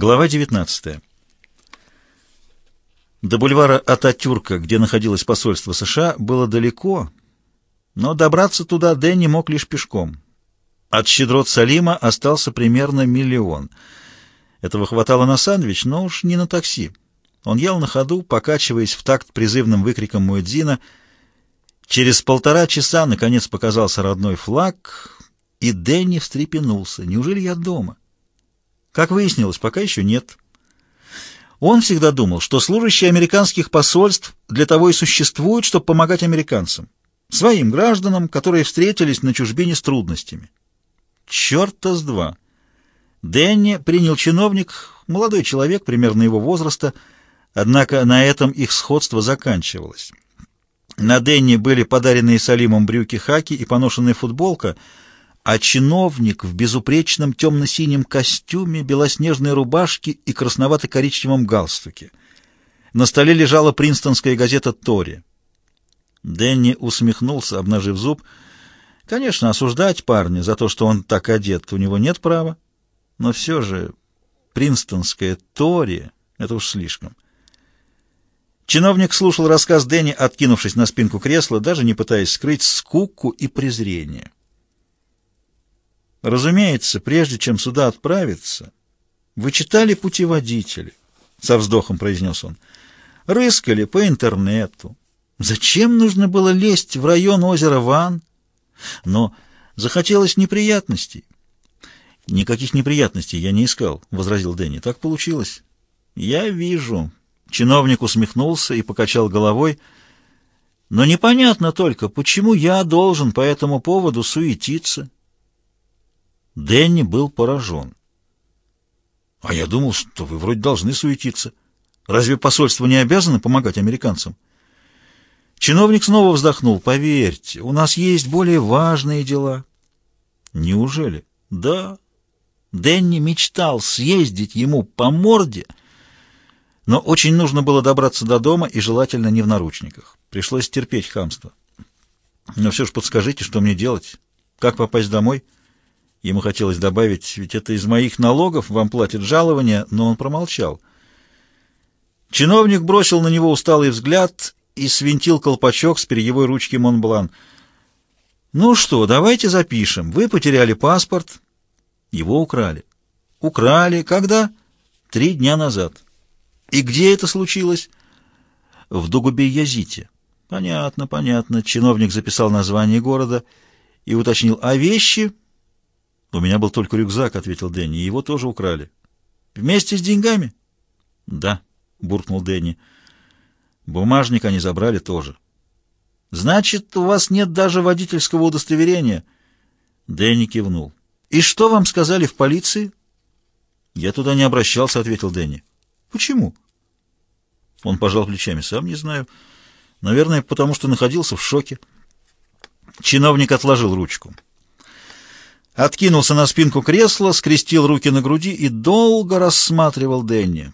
Глава 19. До бульвара Ататюрка, где находилось посольство США, было далеко, но добраться туда Дэнни мог лишь пешком. От щедрот Салима остался примерно миллион. Этого хватало на сандвич, но уж не на такси. Он ел на ходу, покачиваясь в такт призывным выкриком Муэдзина. Через полтора часа, наконец, показался родной флаг, и Дэнни встрепенулся. «Неужели я дома?» Как выяснилось, пока еще нет. Он всегда думал, что служащие американских посольств для того и существуют, чтобы помогать американцам, своим гражданам, которые встретились на чужбине с трудностями. Черта с два! Дэнни принял чиновник, молодой человек, примерно его возраста, однако на этом их сходство заканчивалось. На Дэнни были подаренные Салимом брюки-хаки и поношенная футболка — а чиновник в безупречном темно-синем костюме, белоснежной рубашке и красновато-коричневом галстуке. На столе лежала принстонская газета «Тори». Дэнни усмехнулся, обнажив зуб. Конечно, осуждать парня за то, что он так одет, у него нет права. Но все же принстонская «Тори» — это уж слишком. Чиновник слушал рассказ Дэнни, откинувшись на спинку кресла, даже не пытаясь скрыть скуку и презрение. Разумеется, прежде чем сюда отправиться, вы читали путеводители, — со вздохом произнес он, — рыскали по интернету. Зачем нужно было лезть в район озера Ван? Но захотелось неприятностей. Никаких неприятностей я не искал, — возразил Дэнни. Так получилось. Я вижу. Чиновник усмехнулся и покачал головой. Но непонятно только, почему я должен по этому поводу суетиться. Дэнни был поражен. «А я думал, что вы вроде должны суетиться. Разве посольство не обязано помогать американцам?» Чиновник снова вздохнул. «Поверьте, у нас есть более важные дела». «Неужели?» «Да». Дэнни мечтал съездить ему по морде, но очень нужно было добраться до дома и желательно не в наручниках. Пришлось терпеть хамство. «Но все же подскажите, что мне делать? Как попасть домой?» Ему хотелось добавить, ведь это из моих налогов вам платят жалование, но он промолчал. Чиновник бросил на него усталый взгляд и свинтил колпачок с перьевой ручки Монблан. «Ну что, давайте запишем. Вы потеряли паспорт. Его украли». «Украли. Когда?» «Три дня назад». «И где это случилось?» «В Дугубе-Язите». «Понятно, понятно». Чиновник записал название города и уточнил. «А вещи?» «У меня был только рюкзак», — ответил Дэнни, — «его тоже украли». «Вместе с деньгами?» «Да», — буркнул Дэнни. «Бумажник они забрали тоже». «Значит, у вас нет даже водительского удостоверения?» Дэнни кивнул. «И что вам сказали в полиции?» «Я туда не обращался», — ответил Дэнни. «Почему?» Он пожал плечами. «Сам не знаю. Наверное, потому что находился в шоке». Чиновник отложил ручку откинулся на спинку кресла, скрестил руки на груди и долго рассматривал Дэнни.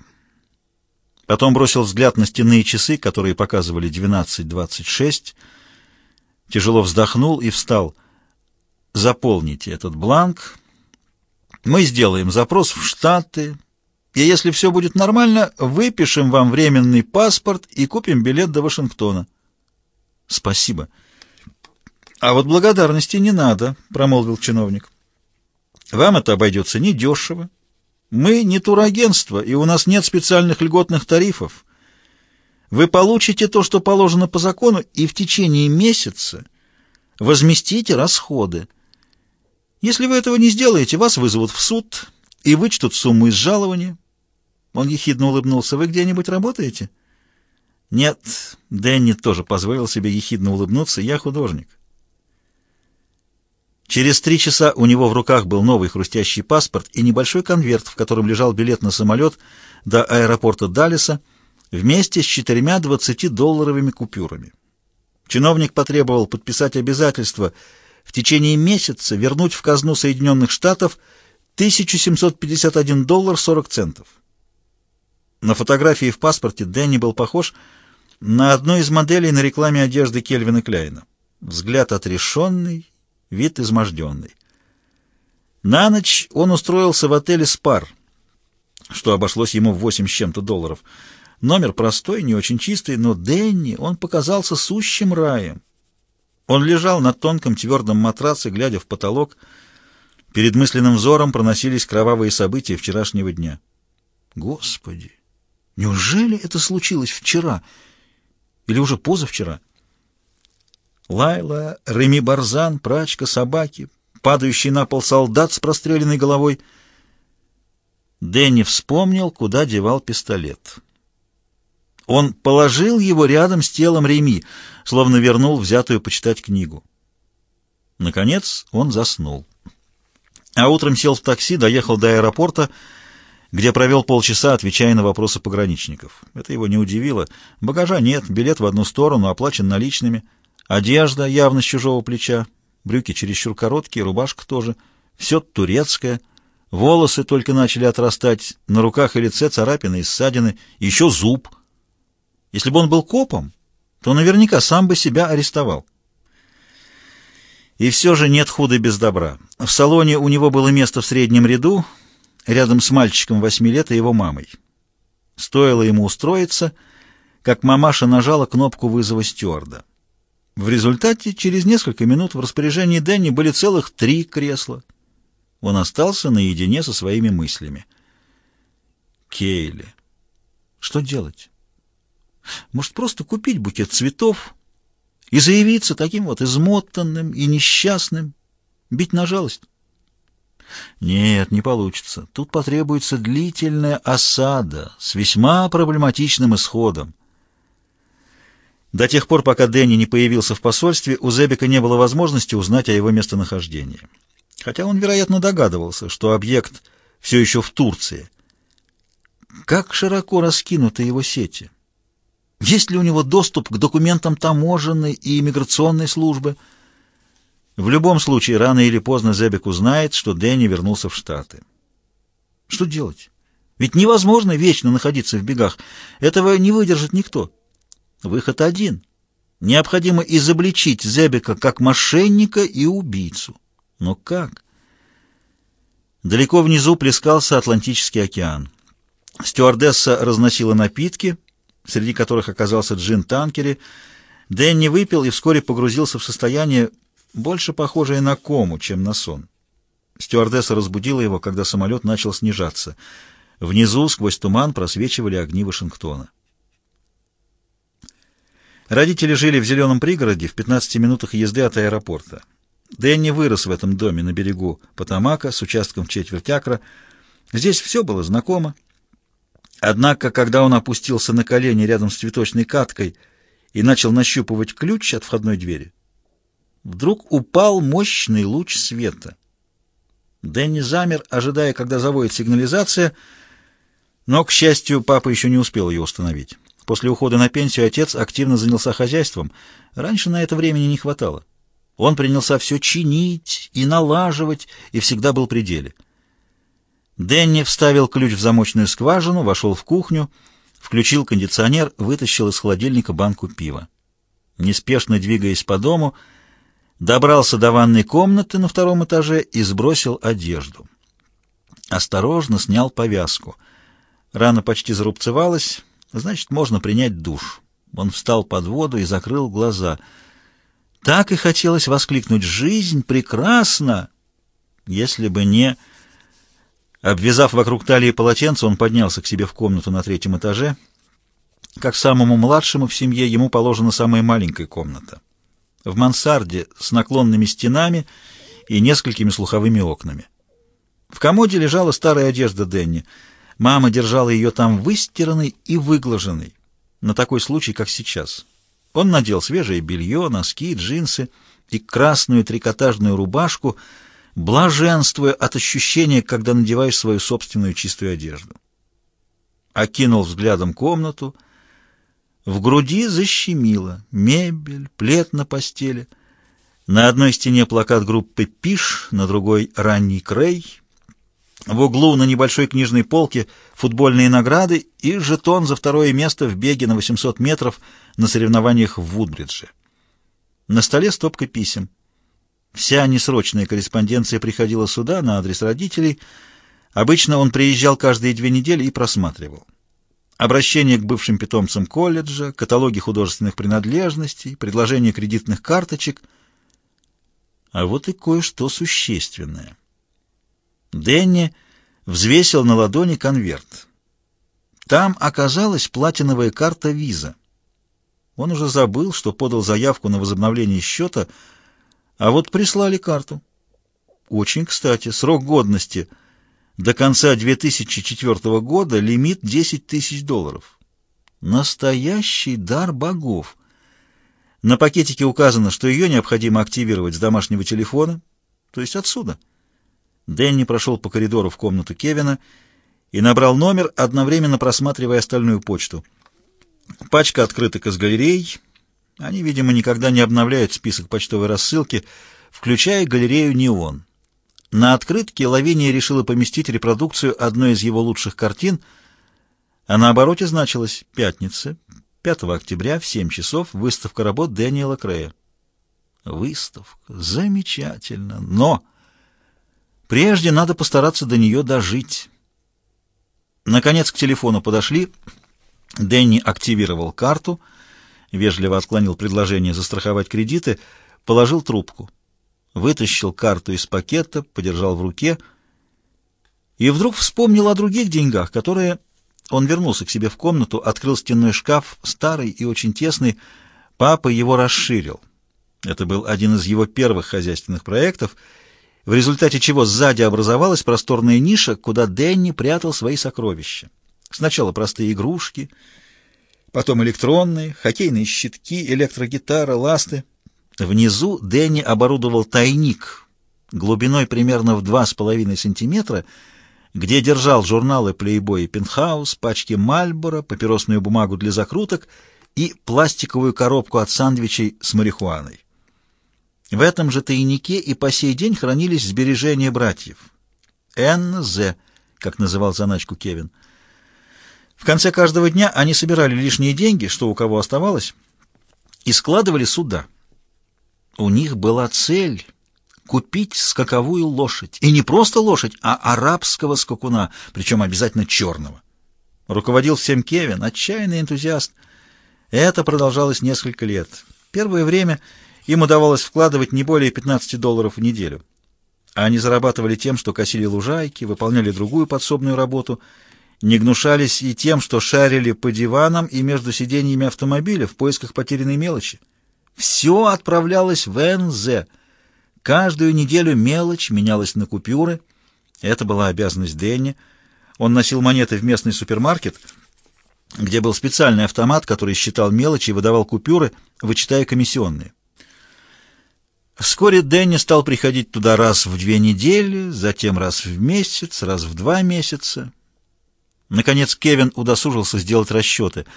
Потом бросил взгляд на стенные часы, которые показывали 12.26, тяжело вздохнул и встал. «Заполните этот бланк. Мы сделаем запрос в Штаты, и если все будет нормально, выпишем вам временный паспорт и купим билет до Вашингтона». «Спасибо». «А вот благодарности не надо», — промолвил чиновник. Вам это обойдется недешево. Мы не турагентство, и у нас нет специальных льготных тарифов. Вы получите то, что положено по закону, и в течение месяца возместите расходы. Если вы этого не сделаете, вас вызовут в суд и вычтут сумму из жалования. Он ехидно улыбнулся. Вы где-нибудь работаете? Нет, Дэнни тоже позволил себе ехидно улыбнуться. Я художник. Через три часа у него в руках был новый хрустящий паспорт и небольшой конверт, в котором лежал билет на самолет до аэропорта Даллеса вместе с четырьмя 20-долларовыми купюрами. Чиновник потребовал подписать обязательство в течение месяца вернуть в казну Соединенных Штатов 1751 доллар 40 центов. На фотографии в паспорте Дэнни был похож на одну из моделей на рекламе одежды Кельвина Кляйна. Взгляд отрешенный вид изможденный. На ночь он устроился в отеле «Спар». что обошлось ему в восемь с чем-то долларов. Номер простой, не очень чистый, но Дэнни он показался сущим раем. Он лежал на тонком твердом матраце, глядя в потолок. Перед мысленным взором проносились кровавые события вчерашнего дня. Господи! Неужели это случилось вчера? Или уже позавчера? Лайла, Реми Барзан, прачка, собаки, падающий на пол солдат с простреленной головой. Дэнни вспомнил, куда девал пистолет. Он положил его рядом с телом Реми, словно вернул взятую почитать книгу. Наконец он заснул. А утром сел в такси, доехал до аэропорта, где провел полчаса, отвечая на вопросы пограничников. Это его не удивило. Багажа нет, билет в одну сторону, оплачен наличными. Одежда явно с чужого плеча, брюки чересчур короткие, рубашка тоже. Все турецкое. Волосы только начали отрастать, на руках и лице царапины и ссадины, еще зуб — если бы он был копом, то наверняка сам бы себя арестовал. И все же нет худа без добра. В салоне у него было место в среднем ряду, рядом с мальчиком восьми лет и его мамой. Стоило ему устроиться, как мамаша нажала кнопку вызова стюарда. В результате через несколько минут в распоряжении Дэнни были целых три кресла. Он остался наедине со своими мыслями. Кейли. Что делать? Может, просто купить букет цветов и заявиться таким вот измотанным и несчастным, бить на жалость? Нет, не получится. Тут потребуется длительная осада с весьма проблематичным исходом. До тех пор, пока Дэнни не появился в посольстве, у Зебика не было возможности узнать о его местонахождении. Хотя он, вероятно, догадывался, что объект все еще в Турции. Как широко раскинуты его сети. Есть ли у него доступ к документам таможенной и иммиграционной службы? В любом случае, рано или поздно Зебек узнает, что Дэнни вернулся в Штаты. Что делать? Ведь невозможно вечно находиться в бегах. Этого не выдержит никто. Выход один. Необходимо изобличить Зебека как мошенника и убийцу. Но как? Далеко внизу плескался Атлантический океан. Стюардесса разносила напитки — среди которых оказался джин Танкери, Дэнни выпил и вскоре погрузился в состояние, больше похожее на кому, чем на сон. Стюардесса разбудила его, когда самолет начал снижаться. Внизу, сквозь туман, просвечивали огни Вашингтона. Родители жили в зеленом пригороде в 15 минутах езды от аэропорта. Дэнни вырос в этом доме на берегу Потамака с участком в четверть акра. Здесь все было знакомо. Однако, когда он опустился на колени рядом с цветочной каткой и начал нащупывать ключ от входной двери, вдруг упал мощный луч света. Дэнни замер, ожидая, когда завоет сигнализация, но, к счастью, папа еще не успел ее установить. После ухода на пенсию отец активно занялся хозяйством. Раньше на это времени не хватало. Он принялся все чинить и налаживать, и всегда был при деле. Дэнни вставил ключ в замочную скважину, вошел в кухню, включил кондиционер, вытащил из холодильника банку пива. Неспешно двигаясь по дому, добрался до ванной комнаты на втором этаже и сбросил одежду. Осторожно снял повязку. Рана почти зарубцевалась, значит, можно принять душ. Он встал под воду и закрыл глаза. Так и хотелось воскликнуть «Жизнь прекрасна!» Если бы не... Обвязав вокруг талии полотенце, он поднялся к себе в комнату на третьем этаже. Как самому младшему в семье ему положена самая маленькая комната. В мансарде с наклонными стенами и несколькими слуховыми окнами. В комоде лежала старая одежда Денни. Мама держала ее там выстиранной и выглаженной, на такой случай, как сейчас. Он надел свежее белье, носки, джинсы и красную трикотажную рубашку — блаженствуя от ощущения, когда надеваешь свою собственную чистую одежду. Окинул взглядом комнату. В груди защемило. Мебель, плед на постели. На одной стене плакат группы «Пиш», на другой «Ранний Крей». В углу на небольшой книжной полке футбольные награды и жетон за второе место в беге на 800 метров на соревнованиях в Вудбридже. На столе стопка писем. Вся несрочная корреспонденция приходила сюда на адрес родителей, Обычно он приезжал каждые две недели и просматривал. Обращения к бывшим питомцам колледжа, каталоги художественных принадлежностей, предложения кредитных карточек. А вот и кое-что существенное. Дэнни взвесил на ладони конверт. Там оказалась платиновая карта виза. Он уже забыл, что подал заявку на возобновление счета, а вот прислали карту. Очень кстати, срок годности до конца 2004 года лимит 10 тысяч долларов. Настоящий дар богов. На пакетике указано, что ее необходимо активировать с домашнего телефона, то есть отсюда. Дэнни прошел по коридору в комнату Кевина и набрал номер, одновременно просматривая остальную почту. Пачка открыток из галерей. Они, видимо, никогда не обновляют список почтовой рассылки, включая галерею «Неон». На открытке Лавиния решила поместить репродукцию одной из его лучших картин, а на обороте значилось «Пятница, 5 октября в 7 часов, выставка работ Дэниела Крея». Выставка. Замечательно. Но прежде надо постараться до нее дожить. Наконец к телефону подошли. Дэнни активировал карту, вежливо отклонил предложение застраховать кредиты, положил трубку вытащил карту из пакета, подержал в руке и вдруг вспомнил о других деньгах, которые... Он вернулся к себе в комнату, открыл стенной шкаф, старый и очень тесный. Папа его расширил. Это был один из его первых хозяйственных проектов, в результате чего сзади образовалась просторная ниша, куда Дэнни прятал свои сокровища. Сначала простые игрушки, потом электронные, хоккейные щитки, электрогитара, ласты — Внизу Дэнни оборудовал тайник глубиной примерно в 2,5 сантиметра, где держал журналы Playboy и Penthouse, пачки Мальборо, папиросную бумагу для закруток и пластиковую коробку от сандвичей с марихуаной. В этом же тайнике и по сей день хранились сбережения братьев. НЗ, как называл заначку Кевин. В конце каждого дня они собирали лишние деньги, что у кого оставалось, и складывали сюда — у них была цель — купить скаковую лошадь. И не просто лошадь, а арабского скакуна, причем обязательно черного. Руководил всем Кевин, отчаянный энтузиаст. Это продолжалось несколько лет. Первое время им удавалось вкладывать не более 15 долларов в неделю. Они зарабатывали тем, что косили лужайки, выполняли другую подсобную работу, не гнушались и тем, что шарили по диванам и между сиденьями автомобиля в поисках потерянной мелочи. Все отправлялось в НЗ. Каждую неделю мелочь менялась на купюры. Это была обязанность Дэнни. Он носил монеты в местный супермаркет, где был специальный автомат, который считал мелочи и выдавал купюры, вычитая комиссионные. Вскоре Дэнни стал приходить туда раз в две недели, затем раз в месяц, раз в два месяца. Наконец Кевин удосужился сделать расчеты —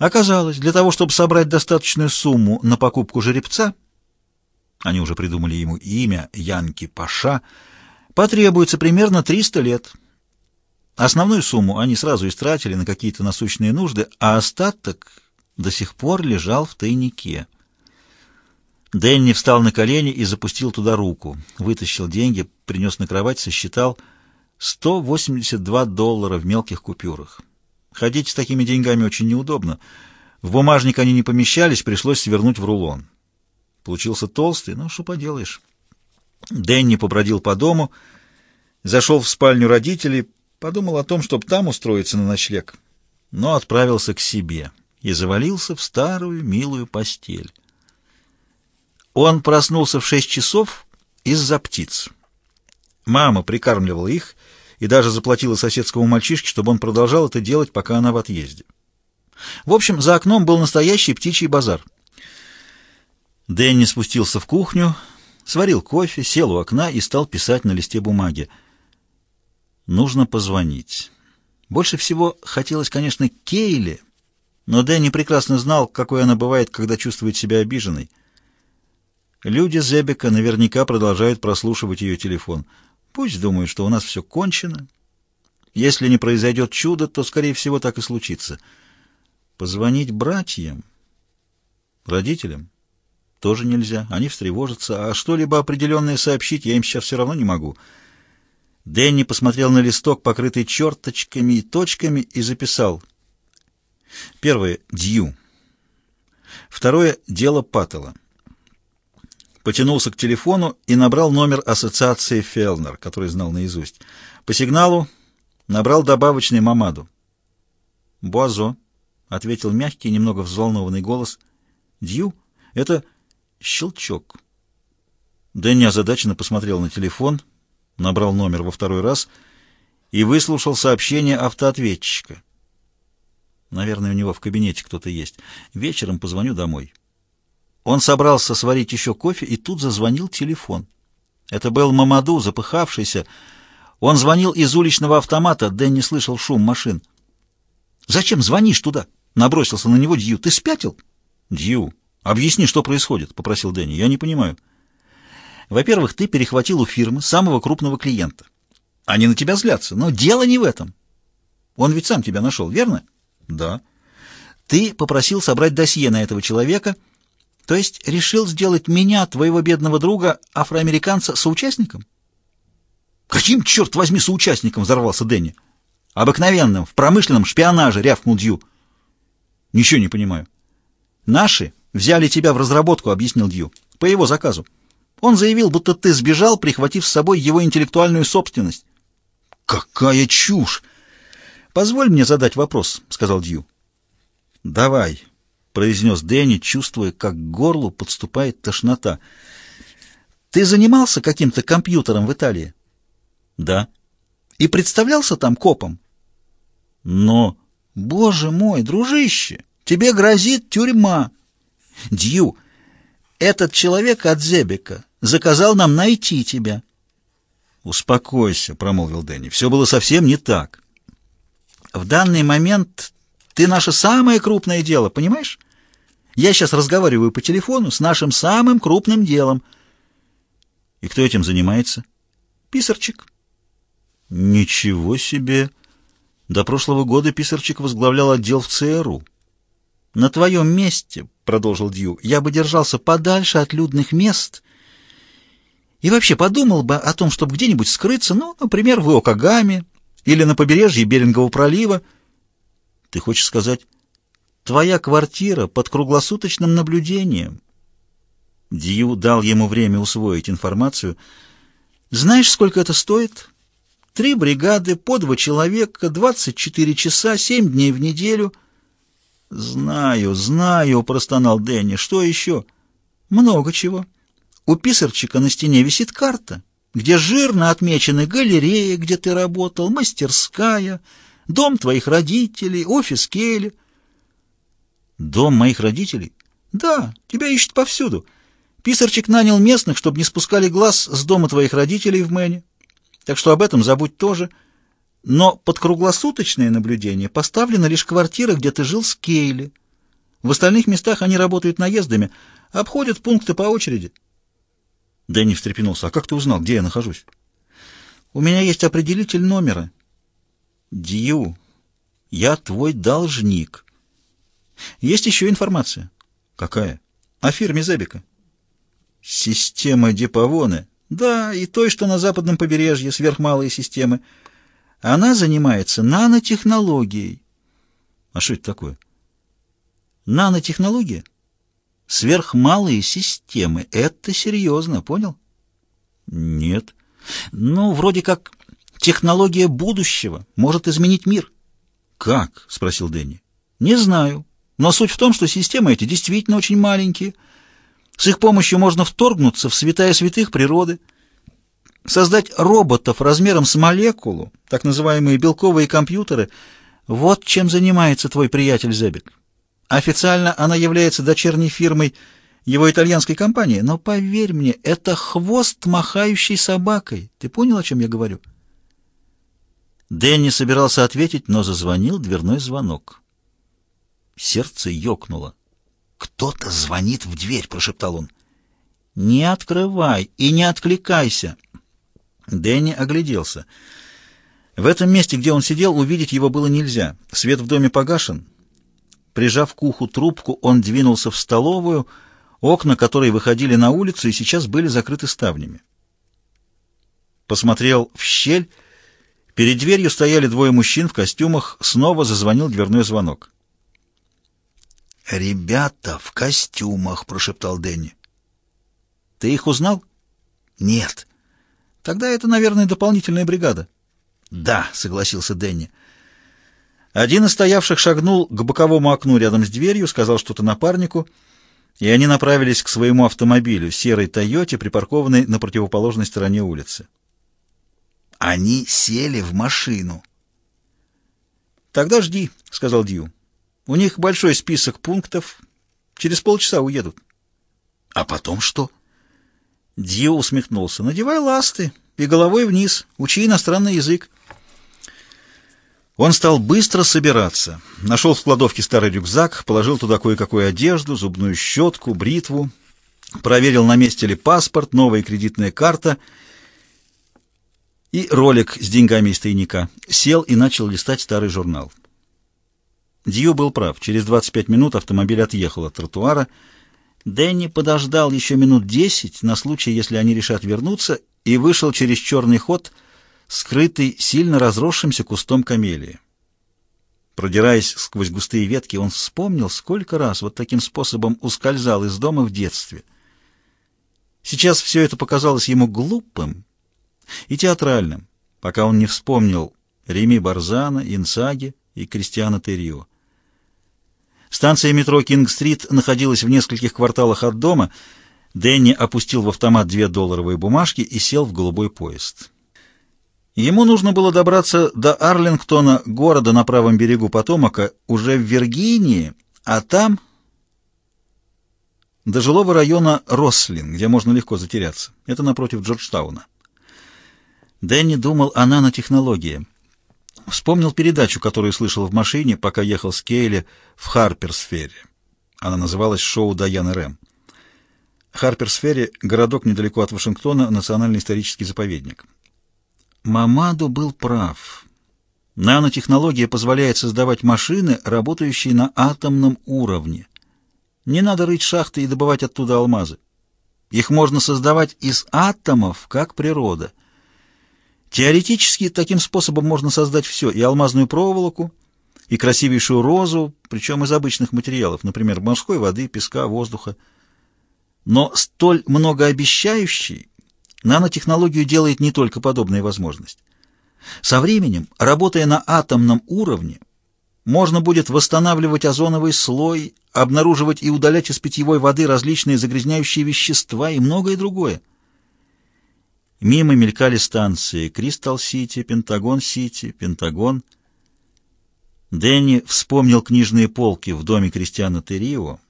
Оказалось, для того, чтобы собрать достаточную сумму на покупку жеребца, они уже придумали ему имя Янки Паша, потребуется примерно 300 лет. Основную сумму они сразу истратили на какие-то насущные нужды, а остаток до сих пор лежал в тайнике. Дэнни встал на колени и запустил туда руку. Вытащил деньги, принес на кровать, сосчитал 182 доллара в мелких купюрах. Ходить с такими деньгами очень неудобно. В бумажник они не помещались, пришлось свернуть в рулон. Получился толстый, ну что поделаешь. Дэнни побродил по дому, зашел в спальню родителей, подумал о том, чтобы там устроиться на ночлег, но отправился к себе и завалился в старую милую постель. Он проснулся в шесть часов из-за птиц. Мама прикармливала их, и даже заплатила соседскому мальчишке, чтобы он продолжал это делать, пока она в отъезде. В общем, за окном был настоящий птичий базар. Дэнни спустился в кухню, сварил кофе, сел у окна и стал писать на листе бумаги. Нужно позвонить. Больше всего хотелось, конечно, Кейле, но Дэнни прекрасно знал, какой она бывает, когда чувствует себя обиженной. Люди Зебека наверняка продолжают прослушивать ее телефон — Пусть думают, что у нас все кончено. Если не произойдет чудо, то, скорее всего, так и случится. Позвонить братьям, родителям, тоже нельзя. Они встревожатся, а что-либо определенное сообщить я им сейчас все равно не могу. Дэнни посмотрел на листок, покрытый черточками и точками, и записал. Первое — Дью. Второе — дело Паттела. Потянулся к телефону и набрал номер ассоциации Фелнер, который знал наизусть. По сигналу набрал добавочный Мамаду. «Буазо», — ответил мягкий, немного взволнованный голос. «Дью? Это щелчок». Дэнни озадаченно посмотрел на телефон, набрал номер во второй раз и выслушал сообщение автоответчика. Наверное, у него в кабинете кто-то есть. Вечером позвоню домой. Он собрался сварить еще кофе, и тут зазвонил телефон. Это был Мамаду, запыхавшийся. Он звонил из уличного автомата, Дэнни слышал шум машин. «Зачем звонишь туда?» — набросился на него Дью. «Ты спятил?» «Дью, объясни, что происходит», — попросил Дэнни. «Я не понимаю». «Во-первых, ты перехватил у фирмы самого крупного клиента. Они на тебя злятся, но дело не в этом. Он ведь сам тебя нашел, верно?» «Да». «Ты попросил собрать досье на этого человека, то есть решил сделать меня, твоего бедного друга, афроамериканца, соучастником?» «Каким, черт возьми, соучастником?» — взорвался Дэнни. «Обыкновенным, в промышленном шпионаже», — рявкнул Дью. «Ничего не понимаю». «Наши взяли тебя в разработку», — объяснил Дью, — «по его заказу. Он заявил, будто ты сбежал, прихватив с собой его интеллектуальную собственность». «Какая чушь!» «Позволь мне задать вопрос», — сказал Дью. «Давай», — произнес Дэнни, чувствуя, как к горлу подступает тошнота. «Ты занимался каким-то компьютером в Италии?» «Да». «И представлялся там копом?» «Но...» «Боже мой, дружище, тебе грозит тюрьма!» «Дью, этот человек от Зебека заказал нам найти тебя». «Успокойся», — промолвил Дэнни. «Все было совсем не так». В данный момент ты наше самое крупное дело, понимаешь? Я сейчас разговариваю по телефону с нашим самым крупным делом. И кто этим занимается? Писарчик. Ничего себе! До прошлого года Писарчик возглавлял отдел в ЦРУ. На твоем месте, продолжил Дью, я бы держался подальше от людных мест и вообще подумал бы о том, чтобы где-нибудь скрыться, ну, например, в Иокагаме или на побережье Берингового пролива. Ты хочешь сказать, твоя квартира под круглосуточным наблюдением? Дью дал ему время усвоить информацию. Знаешь, сколько это стоит? Три бригады, по два человека, 24 часа, семь дней в неделю. Знаю, знаю, простонал Дэнни. Что еще? Много чего. У писарчика на стене висит карта где жирно отмечены галерея, где ты работал, мастерская, дом твоих родителей, офис Келли. Дом моих родителей? Да, тебя ищут повсюду. Писарчик нанял местных, чтобы не спускали глаз с дома твоих родителей в Мэне. Так что об этом забудь тоже. Но под круглосуточное наблюдение поставлена лишь квартира, где ты жил с Кейли. В остальных местах они работают наездами, обходят пункты по очереди. Дэнни встрепенулся. «А как ты узнал, где я нахожусь?» «У меня есть определитель номера». «Дью, я твой должник». «Есть еще информация». «Какая?» «О фирме Зебика». «Система Депавоне?» «Да, и той, что на западном побережье, сверхмалые системы. Она занимается нанотехнологией». «А что это такое?» «Нанотехнология?» Сверхмалые системы. Это серьезно, понял? Нет. Ну, вроде как технология будущего может изменить мир. Как? Спросил Дэнни. Не знаю. Но суть в том, что системы эти действительно очень маленькие. С их помощью можно вторгнуться в святая святых природы, создать роботов размером с молекулу, так называемые белковые компьютеры. Вот чем занимается твой приятель Зебек. Официально она является дочерней фирмой его итальянской компании, но поверь мне, это хвост махающей собакой. Ты понял, о чем я говорю? Дэнни собирался ответить, но зазвонил дверной звонок. Сердце ёкнуло. «Кто-то звонит в дверь», — прошептал он. «Не открывай и не откликайся». Дэнни огляделся. В этом месте, где он сидел, увидеть его было нельзя. Свет в доме погашен, Прижав к уху трубку, он двинулся в столовую, окна которой выходили на улицу и сейчас были закрыты ставнями. посмотрел в щель. Перед дверью стояли двое мужчин в костюмах. Снова зазвонил дверной звонок. «Ребята в костюмах», — прошептал Дэнни. «Ты их узнал?» «Нет». «Тогда это, наверное, дополнительная бригада». «Да», — согласился Дэнни. Один из стоявших шагнул к боковому окну рядом с дверью, сказал что-то напарнику, и они направились к своему автомобилю, серой «Тойоте», припаркованной на противоположной стороне улицы. Они сели в машину. «Тогда жди», — сказал Дью. «У них большой список пунктов. Через полчаса уедут». «А потом что?» Дью усмехнулся. «Надевай ласты и головой вниз. Учи иностранный язык». Он стал быстро собираться. Нашел в кладовке старый рюкзак, положил туда кое-какую одежду, зубную щетку, бритву, проверил, на месте ли паспорт, новая кредитная карта и ролик с деньгами из тайника. Сел и начал листать старый журнал. Дью был прав. Через 25 минут автомобиль отъехал от тротуара. Дэнни подождал еще минут 10 на случай, если они решат вернуться, и вышел через черный ход — скрытый сильно разросшимся кустом камелии. Продираясь сквозь густые ветки, он вспомнил, сколько раз вот таким способом ускользал из дома в детстве. Сейчас все это показалось ему глупым и театральным, пока он не вспомнил Реми Барзана, Инсаги и Кристиана Террио. Станция метро Кинг-стрит находилась в нескольких кварталах от дома. Дэнни опустил в автомат две долларовые бумажки и сел в голубой поезд. Ему нужно было добраться до Арлингтона, города на правом берегу Потомака, уже в Виргинии, а там до жилого района Рослин, где можно легко затеряться. Это напротив Джорджтауна. Дэнни думал о нанотехнологии. Вспомнил передачу, которую слышал в машине, пока ехал с Кейли в Харперсфере. Она называлась «Шоу Дайаны Рэм». Харперсфере — городок недалеко от Вашингтона, национальный исторический заповедник. Мамаду был прав. Нанотехнология позволяет создавать машины, работающие на атомном уровне. Не надо рыть шахты и добывать оттуда алмазы. Их можно создавать из атомов, как природа. Теоретически таким способом можно создать все, и алмазную проволоку, и красивейшую розу, причем из обычных материалов, например, морской воды, песка, воздуха. Но столь многообещающий Нанотехнологию делает не только подобная возможность. Со временем, работая на атомном уровне, можно будет восстанавливать озоновый слой, обнаруживать и удалять из питьевой воды различные загрязняющие вещества и многое другое. Мимо мелькали станции Кристалл-Сити, Пентагон-Сити, Пентагон. Дэнни вспомнил книжные полки в доме Кристиана Террио,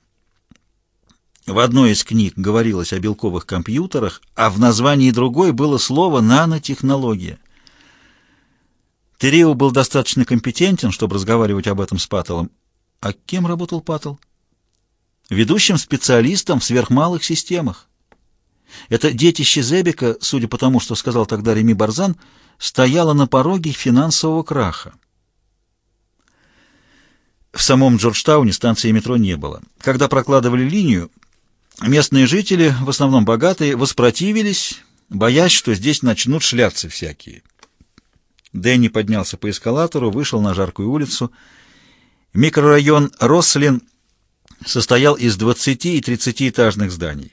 в одной из книг говорилось о белковых компьютерах, а в названии другой было слово «нанотехнология». Террио был достаточно компетентен, чтобы разговаривать об этом с Паттелом. А кем работал Паттел? Ведущим специалистом в сверхмалых системах. Это детище Зебека, судя по тому, что сказал тогда Реми Барзан, стояло на пороге финансового краха. В самом Джорджтауне станции метро не было. Когда прокладывали линию, Местные жители, в основном богатые, воспротивились, боясь, что здесь начнут шляться всякие. Дэнни поднялся по эскалатору, вышел на жаркую улицу. Микрорайон Рослин состоял из 20 и 30-этажных зданий.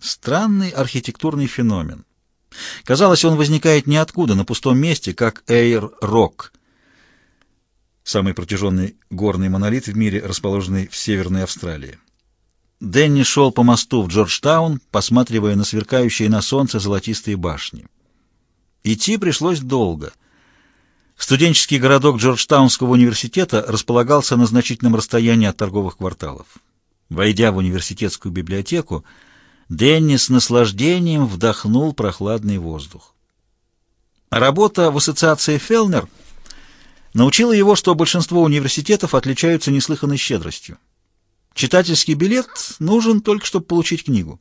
Странный архитектурный феномен. Казалось, он возникает ниоткуда, на пустом месте, как Эйр-Рок, самый протяженный горный монолит в мире, расположенный в Северной Австралии. Дэнни шел по мосту в Джорджтаун, посматривая на сверкающие на солнце золотистые башни. Идти пришлось долго. Студенческий городок Джорджтаунского университета располагался на значительном расстоянии от торговых кварталов. Войдя в университетскую библиотеку, Дэнни с наслаждением вдохнул прохладный воздух. Работа в ассоциации Фелнер научила его, что большинство университетов отличаются неслыханной щедростью. Читательский билет нужен только, чтобы получить книгу.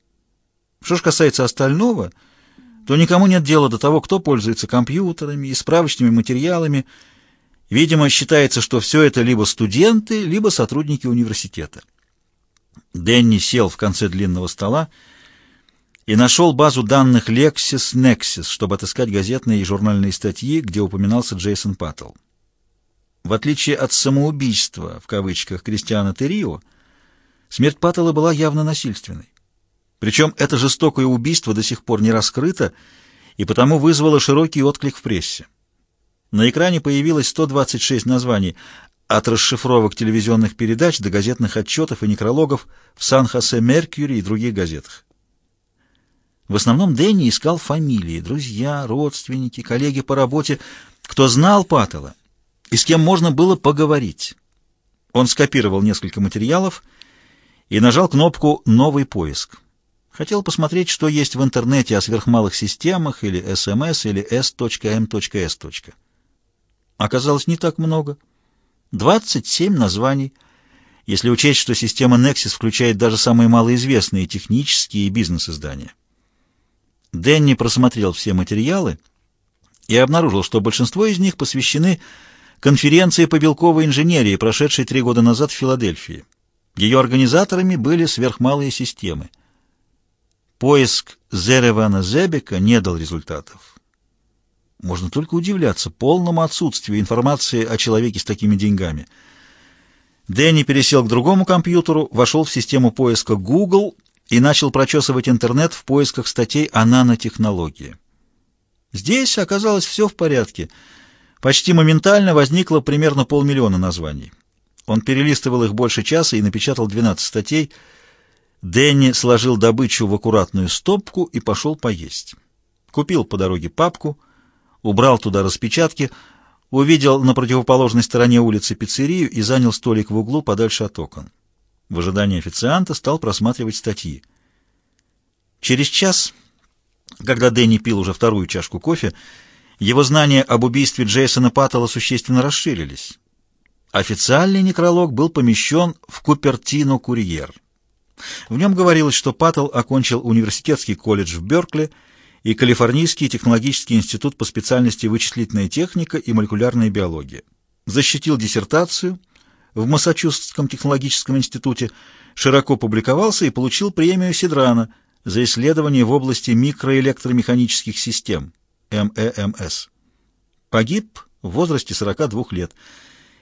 Что же касается остального, то никому нет дела до того, кто пользуется компьютерами и справочными материалами. Видимо, считается, что все это либо студенты, либо сотрудники университета. Дэнни сел в конце длинного стола и нашел базу данных LexisNexis, чтобы отыскать газетные и журнальные статьи, где упоминался Джейсон Паттл. В отличие от «самоубийства» в кавычках Кристиана Террио, смерть Паттела была явно насильственной. Причем это жестокое убийство до сих пор не раскрыто и потому вызвало широкий отклик в прессе. На экране появилось 126 названий, от расшифровок телевизионных передач до газетных отчетов и некрологов в Сан-Хосе Меркьюри и других газетах. В основном Дэнни искал фамилии, друзья, родственники, коллеги по работе, кто знал Паттела и с кем можно было поговорить. Он скопировал несколько материалов и нажал кнопку «Новый поиск». Хотел посмотреть, что есть в интернете о сверхмалых системах или SMS или S.M.S. Оказалось, не так много. 27 названий, если учесть, что система Nexus включает даже самые малоизвестные технические и бизнес-издания. Дэнни просмотрел все материалы и обнаружил, что большинство из них посвящены конференции по белковой инженерии, прошедшей три года назад в Филадельфии. Ее организаторами были сверхмалые системы. Поиск Зеревана Зебека не дал результатов. Можно только удивляться полному отсутствию информации о человеке с такими деньгами. Дэнни пересел к другому компьютеру, вошел в систему поиска Google и начал прочесывать интернет в поисках статей о нанотехнологии. Здесь оказалось все в порядке. Почти моментально возникло примерно полмиллиона названий. Он перелистывал их больше часа и напечатал 12 статей. Дэнни сложил добычу в аккуратную стопку и пошел поесть. Купил по дороге папку, убрал туда распечатки, увидел на противоположной стороне улицы пиццерию и занял столик в углу подальше от окон. В ожидании официанта стал просматривать статьи. Через час, когда Дэнни пил уже вторую чашку кофе, его знания об убийстве Джейсона Паттелла существенно расширились. Официальный некролог был помещен в Купертино Курьер. В нем говорилось, что Паттелл окончил университетский колледж в Беркли и Калифорнийский технологический институт по специальности вычислительная техника и молекулярная биология. Защитил диссертацию – в Массачусетском технологическом институте, широко публиковался и получил премию Сидрана за исследования в области микроэлектромеханических систем, МЭМС. Погиб в возрасте 42 лет.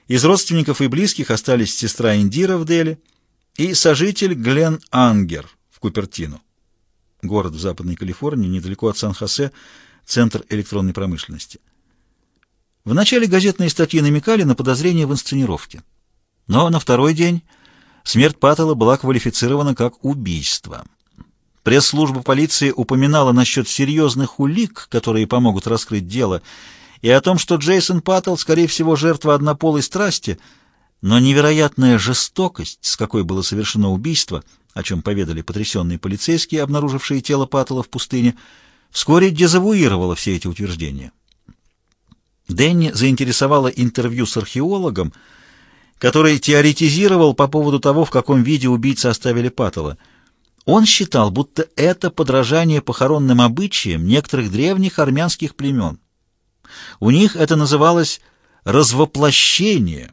Из родственников и близких остались сестра Индира в Дели и сожитель Глен Ангер в Купертино. Город в Западной Калифорнии, недалеко от Сан-Хосе, центр электронной промышленности. В начале газетные статьи намекали на подозрения в инсценировке. Но на второй день смерть Паттелла была квалифицирована как убийство. Пресс-служба полиции упоминала насчет серьезных улик, которые помогут раскрыть дело, и о том, что Джейсон Паттелл, скорее всего, жертва однополой страсти, но невероятная жестокость, с какой было совершено убийство, о чем поведали потрясенные полицейские, обнаружившие тело Паттелла в пустыне, вскоре дезавуировала все эти утверждения. Дэнни заинтересовало интервью с археологом, который теоретизировал по поводу того, в каком виде убийцы оставили Паттела. Он считал, будто это подражание похоронным обычаям некоторых древних армянских племен. У них это называлось развоплощение,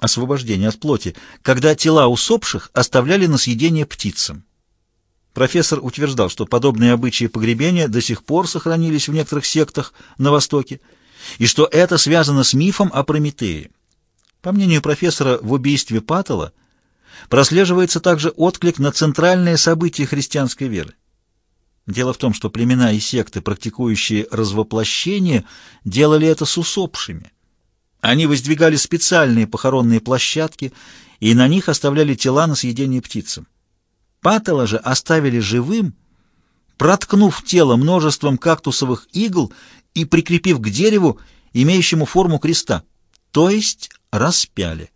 освобождение от плоти, когда тела усопших оставляли на съедение птицам. Профессор утверждал, что подобные обычаи погребения до сих пор сохранились в некоторых сектах на Востоке, и что это связано с мифом о Прометее. По мнению профессора, в убийстве Паттела прослеживается также отклик на центральные события христианской веры. Дело в том, что племена и секты, практикующие развоплощение, делали это с усопшими. Они воздвигали специальные похоронные площадки и на них оставляли тела на съедение птицам. Паттела же оставили живым, проткнув тело множеством кактусовых игл и прикрепив к дереву, имеющему форму креста, то есть распяли.